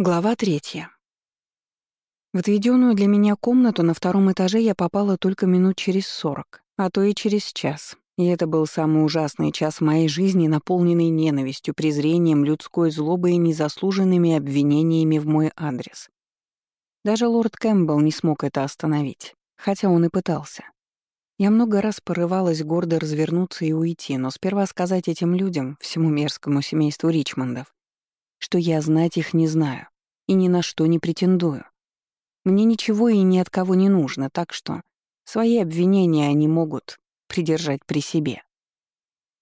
Глава третья. В отведенную для меня комнату на втором этаже я попала только минут через сорок, а то и через час. И это был самый ужасный час моей жизни, наполненный ненавистью, презрением, людской злобой и незаслуженными обвинениями в мой адрес. Даже лорд Кэмпбелл не смог это остановить, хотя он и пытался. Я много раз порывалась гордо развернуться и уйти, но сперва сказать этим людям, всему мерзкому семейству Ричмондов, что я знать их не знаю и ни на что не претендую. Мне ничего и ни от кого не нужно, так что свои обвинения они могут придержать при себе.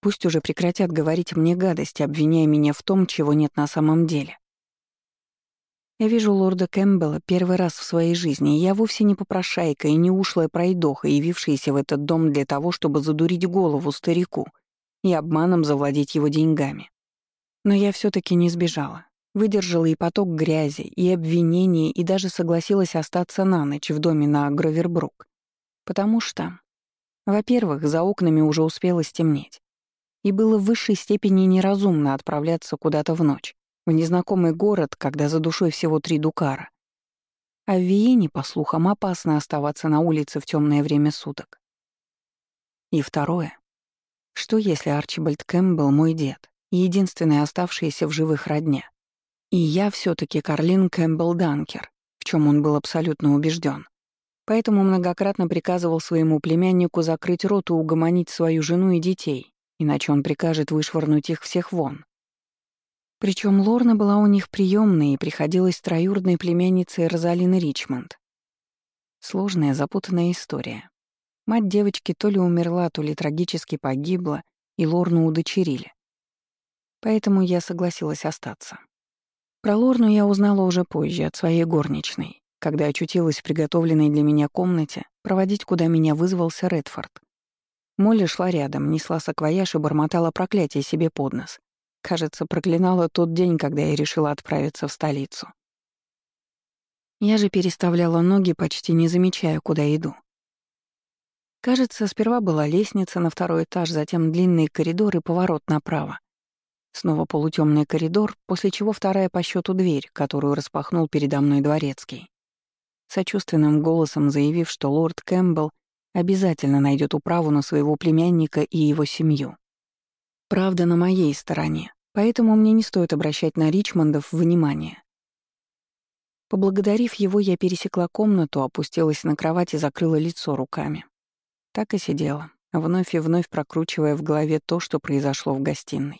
Пусть уже прекратят говорить мне гадости, обвиняя меня в том, чего нет на самом деле. Я вижу лорда Кэмпбелла первый раз в своей жизни, и я вовсе не попрошайка и не ушлая пройдоха, явившаяся в этот дом для того, чтобы задурить голову старику и обманом завладеть его деньгами. Но я все таки не сбежала. Выдержала и поток грязи, и обвинений, и даже согласилась остаться на ночь в доме на Гровербрук. Потому что, во-первых, за окнами уже успело стемнеть. И было в высшей степени неразумно отправляться куда-то в ночь, в незнакомый город, когда за душой всего три дукара. А в Виене, по слухам, опасно оставаться на улице в темное время суток. И второе. Что если Арчибальд Кэмпбелл мой дед, единственная оставшаяся в живых родня. И я все таки Карлин Кэмпбелл Данкер, в чем он был абсолютно убежден. Поэтому многократно приказывал своему племяннику закрыть рот и угомонить свою жену и детей, иначе он прикажет вышвырнуть их всех вон. Причем Лорна была у них приемной и приходилась троюродной племянницей Розалины Ричмонд. Сложная, запутанная история. Мать девочки то ли умерла, то ли трагически погибла, и Лорну удочерили. Поэтому я согласилась остаться. Про Лорну я узнала уже позже от своей горничной, когда очутилась в приготовленной для меня комнате, проводить куда меня вызвался Редфорд. Молли шла рядом, несла саквояж и бормотала проклятие себе под нос. Кажется, проклинала тот день, когда я решила отправиться в столицу. Я же переставляла ноги, почти не замечая, куда иду. Кажется, сперва была лестница на второй этаж, затем длинный коридор и поворот направо. Снова полутемный коридор, после чего вторая по счету дверь, которую распахнул передо мной дворецкий. Сочувственным голосом заявив, что лорд Кэмпбелл обязательно найдет управу на своего племянника и его семью. Правда на моей стороне, поэтому мне не стоит обращать на Ричмондов внимание. Поблагодарив его, я пересекла комнату, опустилась на кровать и закрыла лицо руками. Так и сидела, вновь и вновь прокручивая в голове то, что произошло в гостиной.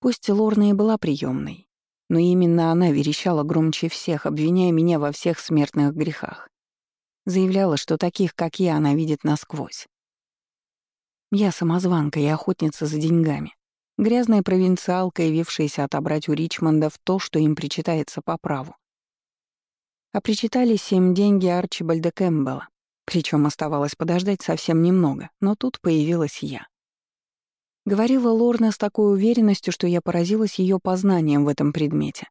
Пусть Лорна и была приемной, но именно она верещала громче всех, обвиняя меня во всех смертных грехах. Заявляла, что таких, как я, она видит насквозь. Я самозванка и охотница за деньгами. Грязная провинциалка, явившаяся отобрать у Ричмондов то, что им причитается по праву. А причитались им деньги Арчибальда Кэмпбелла. Причем оставалось подождать совсем немного, но тут появилась я. Говорила Лорна с такой уверенностью, что я поразилась ее познанием в этом предмете.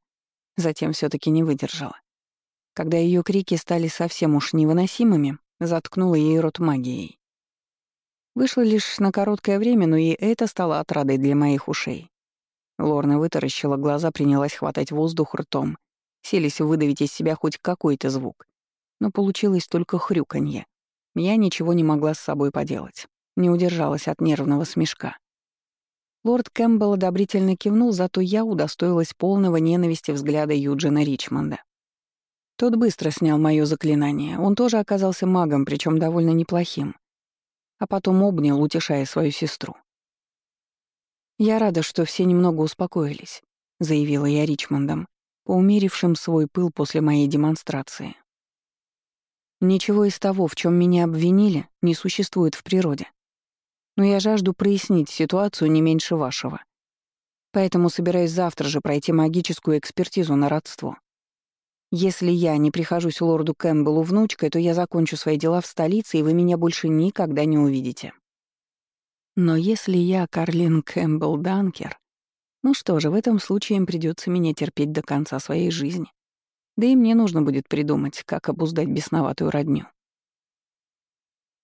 Затем все таки не выдержала. Когда ее крики стали совсем уж невыносимыми, заткнула ей рот магией. Вышло лишь на короткое время, но и это стало отрадой для моих ушей. Лорна вытаращила глаза, принялась хватать воздух ртом, селись выдавить из себя хоть какой-то звук. Но получилось только хрюканье. Я ничего не могла с собой поделать. Не удержалась от нервного смешка. Лорд Кэмпбелл одобрительно кивнул, зато я удостоилась полного ненависти взгляда Юджина Ричмонда. Тот быстро снял моё заклинание. Он тоже оказался магом, причем довольно неплохим. А потом обнял, утешая свою сестру. «Я рада, что все немного успокоились», — заявила я Ричмондом, поумерившим свой пыл после моей демонстрации. «Ничего из того, в чем меня обвинили, не существует в природе но я жажду прояснить ситуацию не меньше вашего. Поэтому собираюсь завтра же пройти магическую экспертизу на родство. Если я не прихожусь лорду Кэмпбеллу внучкой, то я закончу свои дела в столице, и вы меня больше никогда не увидите. Но если я Карлин Кэмпбелл Данкер, ну что же, в этом случае им придется меня терпеть до конца своей жизни. Да и мне нужно будет придумать, как обуздать бесноватую родню.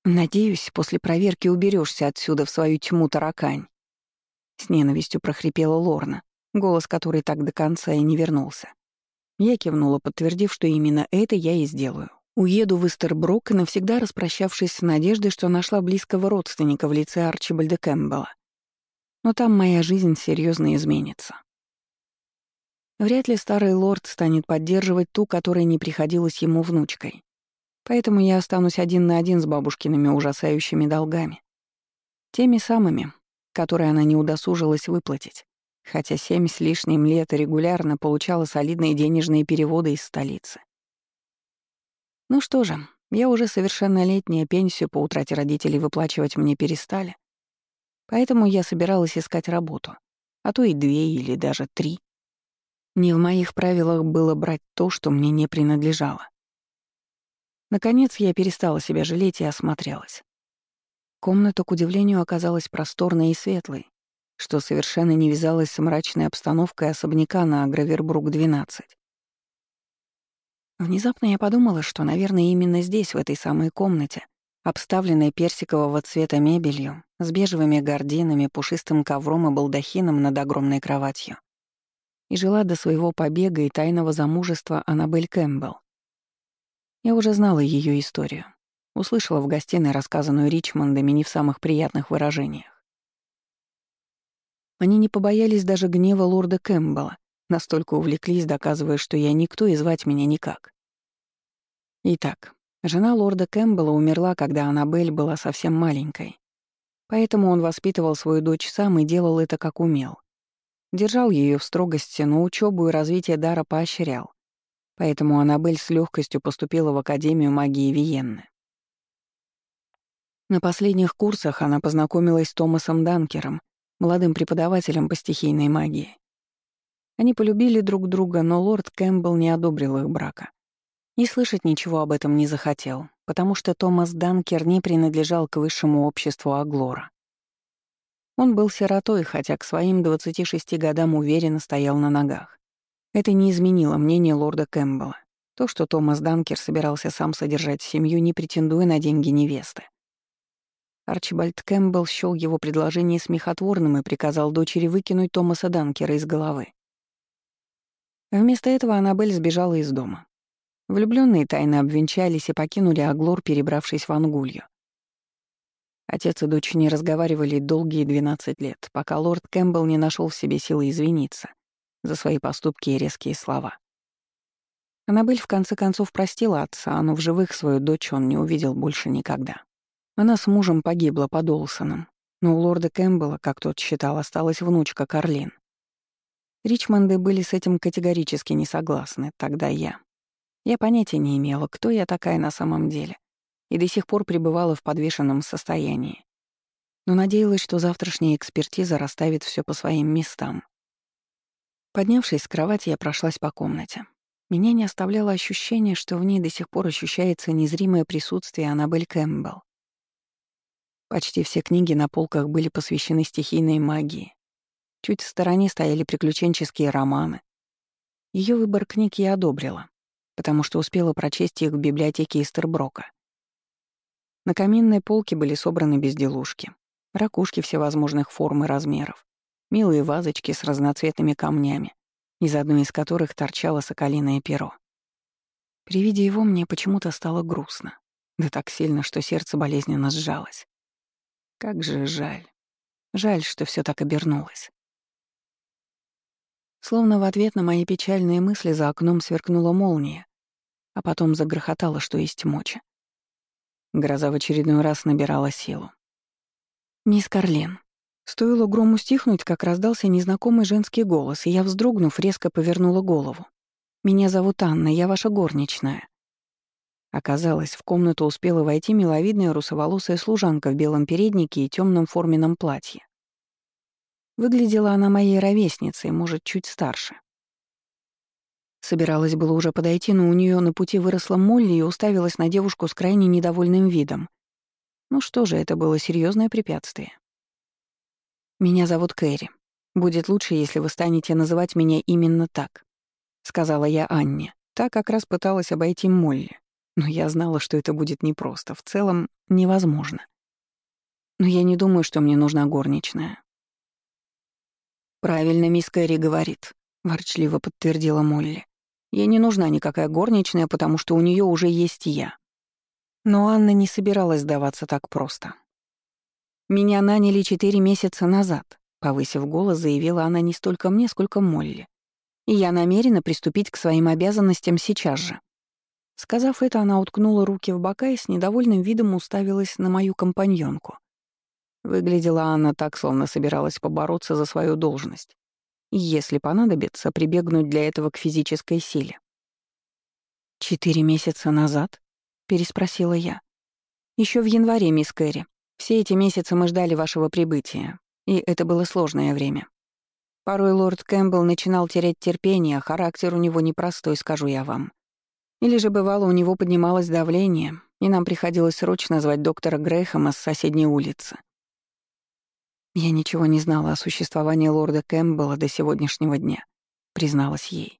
«Надеюсь, после проверки уберешься отсюда в свою тьму таракань», — с ненавистью прохрипела Лорна, голос который так до конца и не вернулся. Я кивнула, подтвердив, что именно это я и сделаю. Уеду в Истерброк, навсегда распрощавшись с надеждой, что нашла близкого родственника в лице Арчибальда Кэмпбелла. Но там моя жизнь серьезно изменится. Вряд ли старый лорд станет поддерживать ту, которая не приходилась ему внучкой. Поэтому я останусь один на один с бабушкиными ужасающими долгами. Теми самыми, которые она не удосужилась выплатить, хотя семь с лишним лет регулярно получала солидные денежные переводы из столицы. Ну что же, я уже совершеннолетняя, пенсию по утрате родителей выплачивать мне перестали. Поэтому я собиралась искать работу, а то и две или даже три. Не в моих правилах было брать то, что мне не принадлежало. Наконец я перестала себя жалеть и осмотрелась. Комната, к удивлению, оказалась просторной и светлой, что совершенно не вязалось с мрачной обстановкой особняка на Гравербрук-12. Внезапно я подумала, что, наверное, именно здесь, в этой самой комнате, обставленной персикового цвета мебелью, с бежевыми гардинами, пушистым ковром и балдахином над огромной кроватью, и жила до своего побега и тайного замужества Аннабель Кэмпбелл. Я уже знала ее историю. Услышала в гостиной рассказанную Ричмондами не в самых приятных выражениях. Они не побоялись даже гнева лорда Кэмпбелла, настолько увлеклись, доказывая, что я никто и звать меня никак. Итак, жена лорда Кэмпбелла умерла, когда Аннабель была совсем маленькой. Поэтому он воспитывал свою дочь сам и делал это как умел. Держал ее в строгости, но учебу и развитие дара поощрял. Поэтому Аннабель с легкостью поступила в Академию магии Виенны. На последних курсах она познакомилась с Томасом Данкером, молодым преподавателем по стихийной магии. Они полюбили друг друга, но лорд Кэмпбелл не одобрил их брака. И слышать ничего об этом не захотел, потому что Томас Данкер не принадлежал к высшему обществу Аглора. Он был сиротой, хотя к своим 26 годам уверенно стоял на ногах. Это не изменило мнение лорда Кэмпбелла. То, что Томас Данкер собирался сам содержать семью, не претендуя на деньги невесты. Арчибальд Кэмпбелл счёл его предложение смехотворным и приказал дочери выкинуть Томаса Данкера из головы. Вместо этого Аннабель сбежала из дома. Влюбленные тайно обвенчались и покинули Аглор, перебравшись в Ангулью. Отец и дочь не разговаривали долгие 12 лет, пока лорд Кэмпбелл не нашел в себе силы извиниться за свои поступки и резкие слова. Аннабель в конце концов простила отца, но в живых свою дочь он не увидел больше никогда. Она с мужем погибла под Олсоном, но у лорда Кэмпбелла, как тот считал, осталась внучка Карлин. Ричмонды были с этим категорически не согласны, тогда я. Я понятия не имела, кто я такая на самом деле и до сих пор пребывала в подвешенном состоянии. Но надеялась, что завтрашняя экспертиза расставит все по своим местам. Поднявшись с кровати, я прошлась по комнате. Меня не оставляло ощущение, что в ней до сих пор ощущается незримое присутствие Аннабель Кэмпбелл. Почти все книги на полках были посвящены стихийной магии. Чуть в стороне стояли приключенческие романы. Ее выбор книг я одобрила, потому что успела прочесть их в библиотеке Истерброка. На каминной полке были собраны безделушки, ракушки всевозможных форм и размеров, милые вазочки с разноцветными камнями, из одной из которых торчало соколиное перо. При виде его мне почему-то стало грустно, да так сильно, что сердце болезненно сжалось. Как же жаль. Жаль, что все так обернулось. Словно в ответ на мои печальные мысли за окном сверкнула молния, а потом загрохотало, что есть мочи. Гроза в очередной раз набирала силу. «Мисс Карлен». Стоило грому стихнуть, как раздался незнакомый женский голос, и я, вздрогнув, резко повернула голову. «Меня зовут Анна, я ваша горничная». Оказалось, в комнату успела войти миловидная русоволосая служанка в белом переднике и темном форменном платье. Выглядела она моей ровесницей, может, чуть старше. Собиралась было уже подойти, но у нее на пути выросла Молли и уставилась на девушку с крайне недовольным видом. Ну что же, это было серьезное препятствие. «Меня зовут Кэрри. Будет лучше, если вы станете называть меня именно так», — сказала я Анне. Та как раз пыталась обойти Молли. Но я знала, что это будет непросто, в целом невозможно. Но я не думаю, что мне нужна горничная. «Правильно мисс Кэрри говорит», — ворчливо подтвердила Молли. «Ей не нужна никакая горничная, потому что у нее уже есть я». Но Анна не собиралась сдаваться так просто. «Меня наняли четыре месяца назад», — повысив голос, заявила она не столько мне, сколько Молли. «И я намерена приступить к своим обязанностям сейчас же». Сказав это, она уткнула руки в бока и с недовольным видом уставилась на мою компаньонку. Выглядела она так, словно собиралась побороться за свою должность. Если понадобится, прибегнуть для этого к физической силе. «Четыре месяца назад?» — переспросила я. Еще в январе, мисс Кэрри. Все эти месяцы мы ждали вашего прибытия, и это было сложное время. Порой лорд Кэмпбелл начинал терять терпение, а характер у него непростой, скажу я вам. Или же бывало, у него поднималось давление, и нам приходилось срочно звать доктора Грэхэма с соседней улицы. «Я ничего не знала о существовании лорда Кэмпбелла до сегодняшнего дня», — призналась ей.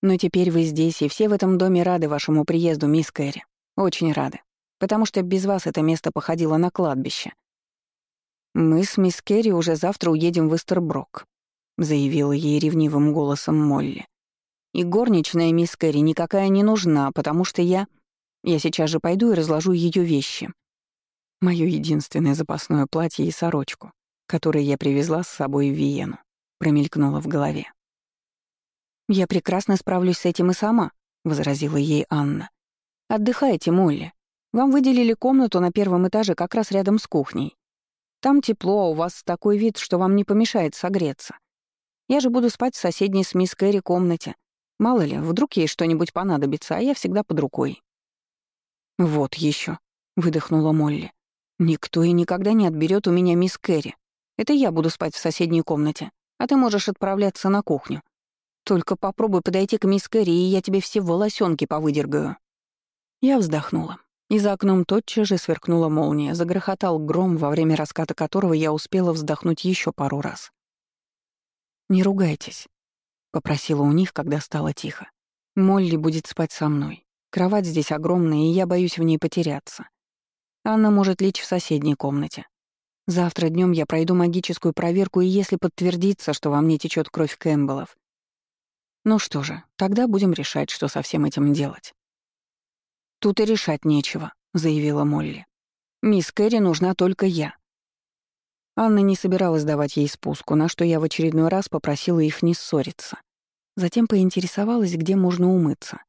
«Но теперь вы здесь, и все в этом доме рады вашему приезду, мисс Кэрри. Очень рады. Потому что без вас это место походило на кладбище. Мы с мисс Керри уже завтра уедем в Эстерброк», — заявила ей ревнивым голосом Молли. «И горничная мисс Керри никакая не нужна, потому что я... Я сейчас же пойду и разложу ее вещи. Моё единственное запасное платье и сорочку, которые я привезла с собой в Виену, промелькнуло в голове. «Я прекрасно справлюсь с этим и сама», — возразила ей Анна. «Отдыхайте, Молли. Вам выделили комнату на первом этаже как раз рядом с кухней. Там тепло, у вас такой вид, что вам не помешает согреться. Я же буду спать в соседней с мисс Кэрри комнате. Мало ли, вдруг ей что-нибудь понадобится, а я всегда под рукой». «Вот еще, выдохнула Молли. «Никто и никогда не отберет у меня мисс Кэрри. Это я буду спать в соседней комнате, а ты можешь отправляться на кухню. Только попробуй подойти к мисс Кэрри, и я тебе все волосенки повыдергаю». Я вздохнула. И за окном тотчас же сверкнула молния, загрохотал гром, во время раската которого я успела вздохнуть еще пару раз. «Не ругайтесь», — попросила у них, когда стало тихо. «Молли будет спать со мной. Кровать здесь огромная, и я боюсь в ней потеряться. Анна может лечь в соседней комнате. Завтра днем я пройду магическую проверку, и если подтвердится, что во мне течет кровь Кэмпбеллов. Ну что же, тогда будем решать, что со всем этим делать. «Тут и решать нечего», — заявила Молли. «Мисс Кэрри нужна только я». Анна не собиралась давать ей спуску, на что я в очередной раз попросила их не ссориться. Затем поинтересовалась, где можно умыться.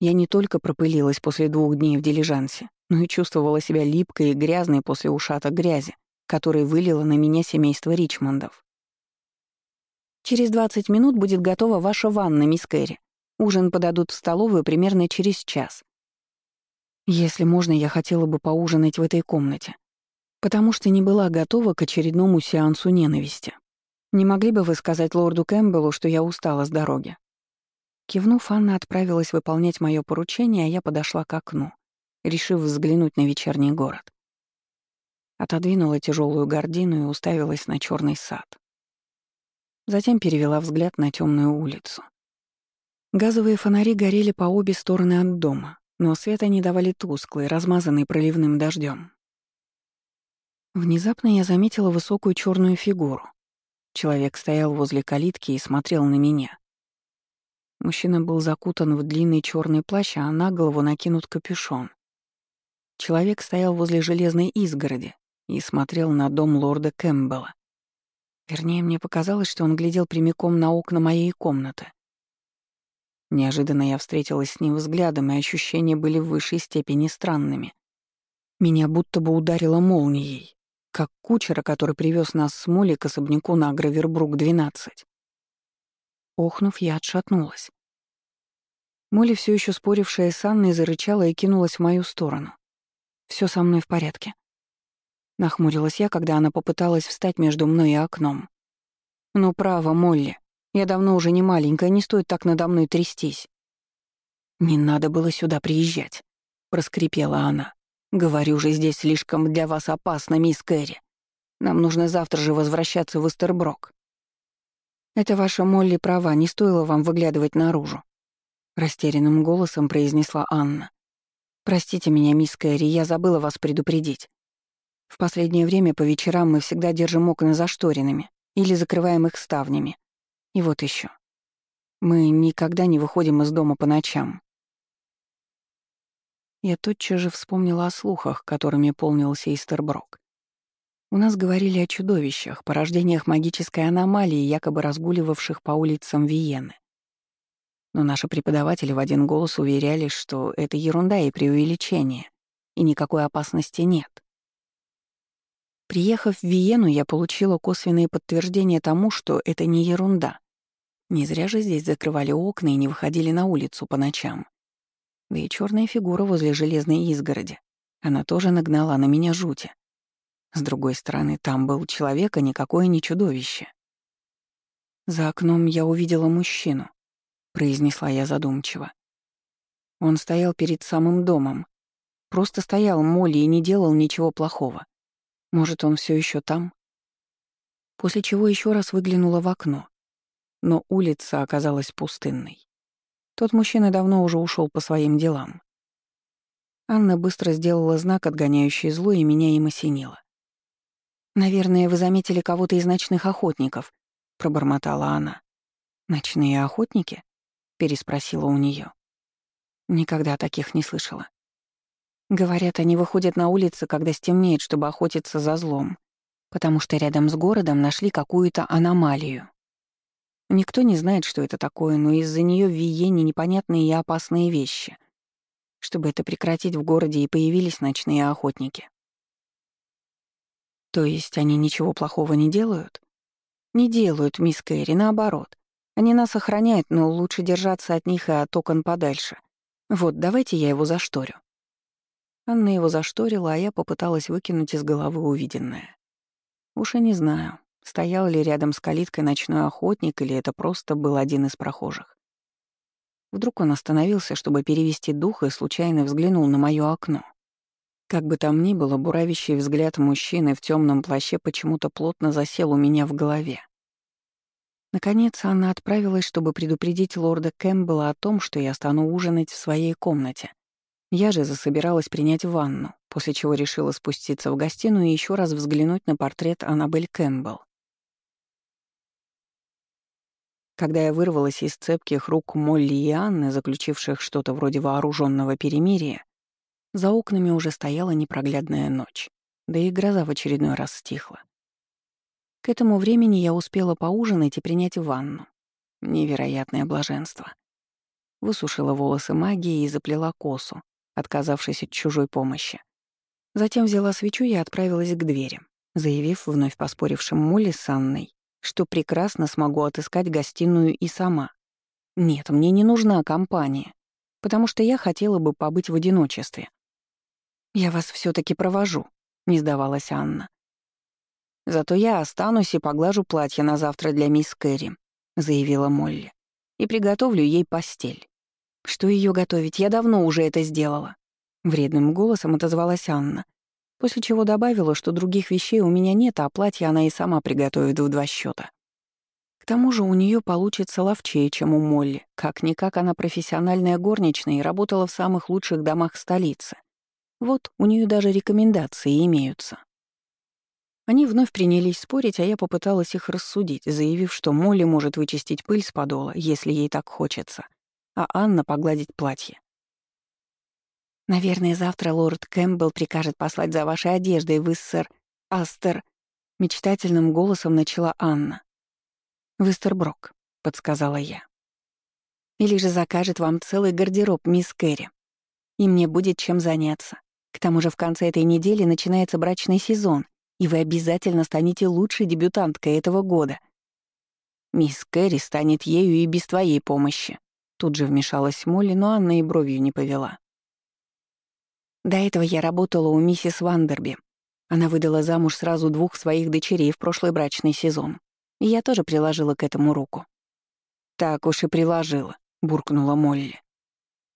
Я не только пропылилась после двух дней в дилижансе, но и чувствовала себя липкой и грязной после ушата грязи, который вылило на меня семейство Ричмондов. «Через 20 минут будет готова ваша ванна, мисс Кэрри. Ужин подадут в столовую примерно через час. Если можно, я хотела бы поужинать в этой комнате, потому что не была готова к очередному сеансу ненависти. Не могли бы вы сказать лорду Кэмпбеллу, что я устала с дороги?» Кивнув, Анна отправилась выполнять мое поручение, а я подошла к окну, решив взглянуть на вечерний город. Отодвинула тяжелую гордину и уставилась на черный сад. Затем перевела взгляд на темную улицу. Газовые фонари горели по обе стороны от дома, но свет они давали тусклый, размазанный проливным дождем. Внезапно я заметила высокую черную фигуру. Человек стоял возле калитки и смотрел на меня. Мужчина был закутан в длинный черный плащ, а на голову накинут капюшон. Человек стоял возле железной изгороди и смотрел на дом лорда Кэмпбелла. Вернее, мне показалось, что он глядел прямиком на окна моей комнаты. Неожиданно я встретилась с ним взглядом, и ощущения были в высшей степени странными. Меня будто бы ударило молнией, как кучера, который привез нас с Молли к особняку на Гравербрук-12. Охнув, я отшатнулась. Молли, все еще спорившая с Анной, зарычала и кинулась в мою сторону. Все со мной в порядке. Нахмурилась я, когда она попыталась встать между мной и окном. «Ну, право, Молли. Я давно уже не маленькая, не стоит так надо мной трястись. «Не надо было сюда приезжать», — проскрипела она. «Говорю же, здесь слишком для вас опасно, мисс Кэрри. Нам нужно завтра же возвращаться в Эстерброк». «Это ваша Молли права, не стоило вам выглядывать наружу», — растерянным голосом произнесла Анна. «Простите меня, мисс Кэрри, я забыла вас предупредить. В последнее время по вечерам мы всегда держим окна зашторенными, или закрываем их ставнями. И вот еще. Мы никогда не выходим из дома по ночам. Я тотчас же вспомнила о слухах, которыми полнился Истерброк. У нас говорили о чудовищах, порождениях магической аномалии, якобы разгуливавших по улицам Виены. Но наши преподаватели в один голос уверяли, что это ерунда и преувеличение, и никакой опасности нет. Приехав в Виену, я получила косвенные подтверждения тому, что это не ерунда. Не зря же здесь закрывали окна и не выходили на улицу по ночам. Да и черная фигура возле железной изгороди. Она тоже нагнала на меня жути. С другой стороны, там был человек, а никакое не чудовище. За окном я увидела мужчину, — произнесла я задумчиво. Он стоял перед самым домом. Просто стоял Молли и не делал ничего плохого. Может, он все еще там? После чего еще раз выглянула в окно. Но улица оказалась пустынной. Тот мужчина давно уже ушел по своим делам. Анна быстро сделала знак, отгоняющий зло, и меня им осенило. «Наверное, вы заметили кого-то из ночных охотников», — пробормотала она. «Ночные охотники?» переспросила у нее. Никогда таких не слышала. Говорят, они выходят на улицы, когда стемнеет, чтобы охотиться за злом, потому что рядом с городом нашли какую-то аномалию. Никто не знает, что это такое, но из-за нее в Виене непонятные и опасные вещи. Чтобы это прекратить в городе и появились ночные охотники. То есть они ничего плохого не делают? Не делают, мисс Кэрри, наоборот. Они нас охраняют, но лучше держаться от них и от окон подальше. Вот, давайте я его зашторю». Анна его зашторила, а я попыталась выкинуть из головы увиденное. Уж и не знаю, стоял ли рядом с калиткой ночной охотник или это просто был один из прохожих. Вдруг он остановился, чтобы перевести дух, и случайно взглянул на моё окно. Как бы там ни было, буравящий взгляд мужчины в темном плаще почему-то плотно засел у меня в голове. Наконец, она отправилась, чтобы предупредить лорда Кэмпбелла о том, что я стану ужинать в своей комнате. Я же засобиралась принять ванну, после чего решила спуститься в гостиную и еще раз взглянуть на портрет Аннабель Кэмпбелл. Когда я вырвалась из цепких рук Молли и Анны, заключивших что-то вроде вооруженного перемирия, за окнами уже стояла непроглядная ночь, да и гроза в очередной раз стихла. К этому времени я успела поужинать и принять ванну. Невероятное блаженство. Высушила волосы магией и заплела косу, отказавшись от чужой помощи. Затем взяла свечу и отправилась к двери, заявив вновь поспорившим Молли с Анной, что прекрасно смогу отыскать гостиную и сама. Нет, мне не нужна компания, потому что я хотела бы побыть в одиночестве. «Я вас все таки провожу», — не сдавалась Анна. «Зато я останусь и поглажу платье на завтра для мисс Кэрри», — заявила Молли. «И приготовлю ей постель». «Что ее готовить? Я давно уже это сделала». Вредным голосом отозвалась Анна, после чего добавила, что других вещей у меня нет, а платье она и сама приготовит в два счета. К тому же у нее получится ловчее, чем у Молли. Как-никак она профессиональная горничная и работала в самых лучших домах столицы. Вот, у нее даже рекомендации имеются. Они вновь принялись спорить, а я попыталась их рассудить, заявив, что Молли может вычистить пыль с подола, если ей так хочется, а Анна — погладить платье. «Наверное, завтра лорд Кэмпбелл прикажет послать за вашей одеждой, вы, сэр Астер», — мечтательным голосом начала Анна. «Вестерброк», — подсказала я. «Или же закажет вам целый гардероб, мисс Кэрри. И мне будет чем заняться. К тому же в конце этой недели начинается брачный сезон, и вы обязательно станете лучшей дебютанткой этого года. Мисс Кэрри станет ею и без твоей помощи. Тут же вмешалась Молли, но Анна и бровью не повела. До этого я работала у миссис Вандерби. Она выдала замуж сразу двух своих дочерей в прошлый брачный сезон. И я тоже приложила к этому руку. «Так уж и приложила», — буркнула Молли.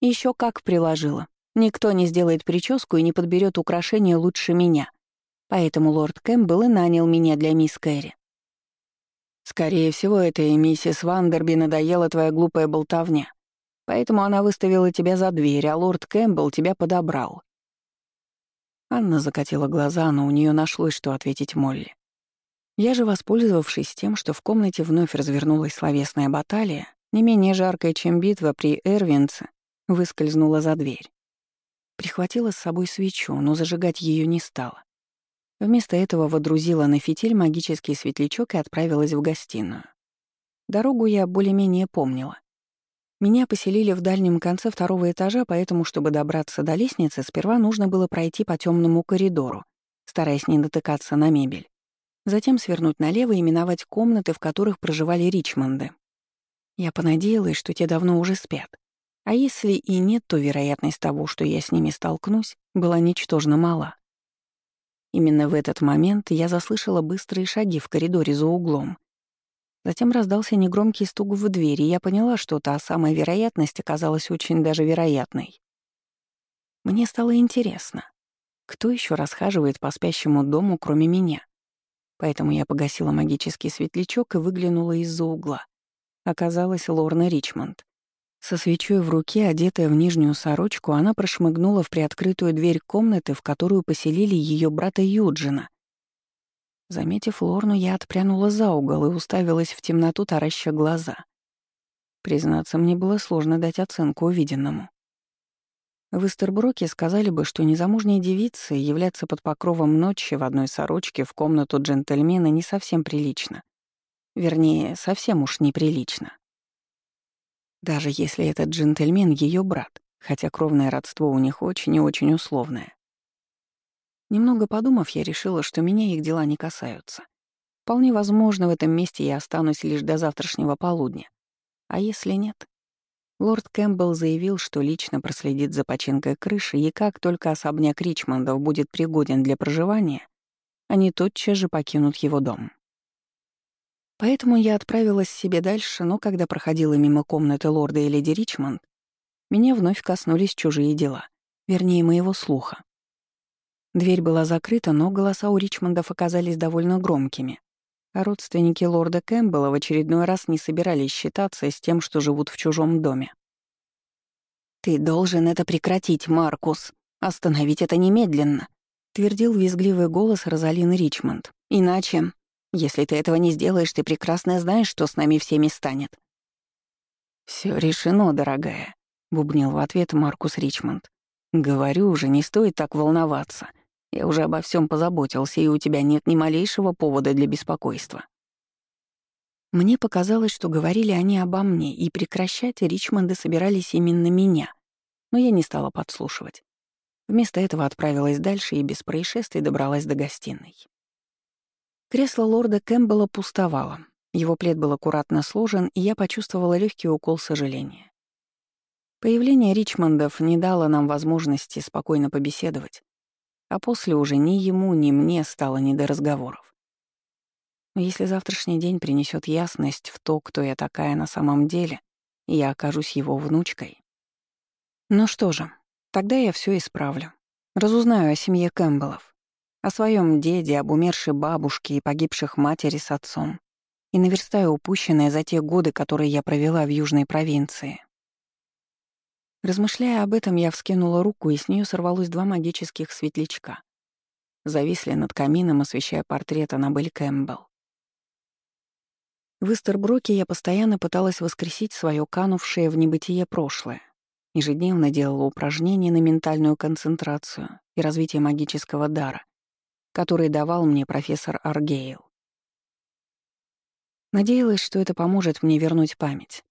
Еще как приложила. Никто не сделает прическу и не подберет украшения лучше меня. Поэтому лорд Кэмпбелл и нанял меня для мисс Кэрри. Скорее всего, это и миссис Вандерби надоела твоя глупая болтовня. Поэтому она выставила тебя за дверь, а лорд Кэмпбелл тебя подобрал. Анна закатила глаза, но у нее нашлось, что ответить Молли. Я же, воспользовавшись тем, что в комнате вновь развернулась словесная баталия, не менее жаркая, чем битва при Эрвинце, выскользнула за дверь. Прихватила с собой свечу, но зажигать ее не стала. Вместо этого водрузила на фитиль магический светлячок и отправилась в гостиную. Дорогу я более-менее помнила. Меня поселили в дальнем конце второго этажа, поэтому, чтобы добраться до лестницы, сперва нужно было пройти по темному коридору, стараясь не натыкаться на мебель. Затем свернуть налево и миновать комнаты, в которых проживали Ричмонды. Я понадеялась, что те давно уже спят. А если и нет, то вероятность того, что я с ними столкнусь, была ничтожно мала. Именно в этот момент я заслышала быстрые шаги в коридоре за углом. Затем раздался негромкий стук в дверь, и я поняла, что та самая вероятность оказалась очень даже вероятной. Мне стало интересно, кто еще расхаживает по спящему дому, кроме меня. Поэтому я погасила магический светлячок и выглянула из-за угла. Оказалась Лорна Ричмонд. Со свечой в руке, одетая в нижнюю сорочку, она прошмыгнула в приоткрытую дверь комнаты, в которую поселили ее брата Юджина. Заметив Лорну, я отпрянула за угол и уставилась в темноту, тараща глаза. Признаться, мне было сложно дать оценку увиденному. В Истерброке сказали бы, что незамужней девице являться под покровом ночи в одной сорочке в комнату джентльмена не совсем прилично. Вернее, совсем уж неприлично. Даже если этот джентльмен — ее брат, хотя кровное родство у них очень и очень условное. Немного подумав, я решила, что меня их дела не касаются. Вполне возможно, в этом месте я останусь лишь до завтрашнего полудня. А если нет? Лорд Кэмпбелл заявил, что лично проследит за починкой крыши, и как только особняк Ричмондов будет пригоден для проживания, они тотчас же покинут его дом. Поэтому я отправилась себе дальше, но когда проходила мимо комнаты лорда и леди Ричмонд, меня вновь коснулись чужие дела, вернее, моего слуха. Дверь была закрыта, но голоса у Ричмондов оказались довольно громкими, а родственники лорда Кэмпбелла в очередной раз не собирались считаться с тем, что живут в чужом доме. «Ты должен это прекратить, Маркус! Остановить это немедленно!» — твердил визгливый голос Розалины Ричмонд. «Иначе если ты этого не сделаешь, ты прекрасно знаешь, что с нами всеми станет». Все решено, дорогая», — бубнил в ответ Маркус Ричмонд. «Говорю уже, не стоит так волноваться. Я уже обо всем позаботился, и у тебя нет ни малейшего повода для беспокойства». Мне показалось, что говорили они обо мне, и прекращать Ричмонды собирались именно меня, но я не стала подслушивать. Вместо этого отправилась дальше и без происшествий добралась до гостиной. Кресло лорда Кэмпбелла пустовало. Его плед был аккуратно сложен, и я почувствовала легкий укол сожаления. Появление Ричмондов не дало нам возможности спокойно побеседовать, а после уже ни ему, ни мне стало не до разговоров. Но если завтрашний день принесет ясность в то, кто я такая на самом деле, и я окажусь его внучкой. Ну что же, тогда я все исправлю. Разузнаю о семье Кэмпбеллов о своем деде, об умершей бабушке и погибших матери с отцом, и наверстаю упущенное за те годы, которые я провела в южной провинции. Размышляя об этом, я вскинула руку, и с нее сорвалось два магических светлячка. Зависли над камином, освещая портрет Аннабель Кэмпбелл. В Истерброке я постоянно пыталась воскресить свое канувшее в небытие прошлое. Ежедневно делала упражнения на ментальную концентрацию и развитие магического дара, который давал мне профессор Аргейл. Надеялась, что это поможет мне вернуть память.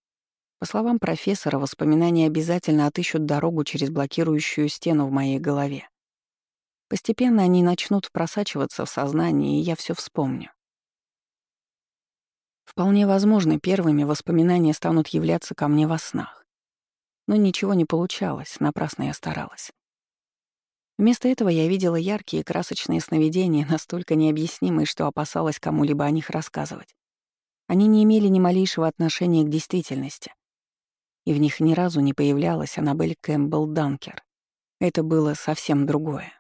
По словам профессора, воспоминания обязательно отыщут дорогу через блокирующую стену в моей голове. Постепенно они начнут просачиваться в сознание, и я все вспомню. Вполне возможно, первыми воспоминания станут являться ко мне во снах. Но ничего не получалось, напрасно я старалась. Вместо этого я видела яркие красочные сновидения, настолько необъяснимые, что опасалась кому-либо о них рассказывать. Они не имели ни малейшего отношения к действительности. И в них ни разу не появлялась Аннабель Кэмпбелл Данкер. Это было совсем другое.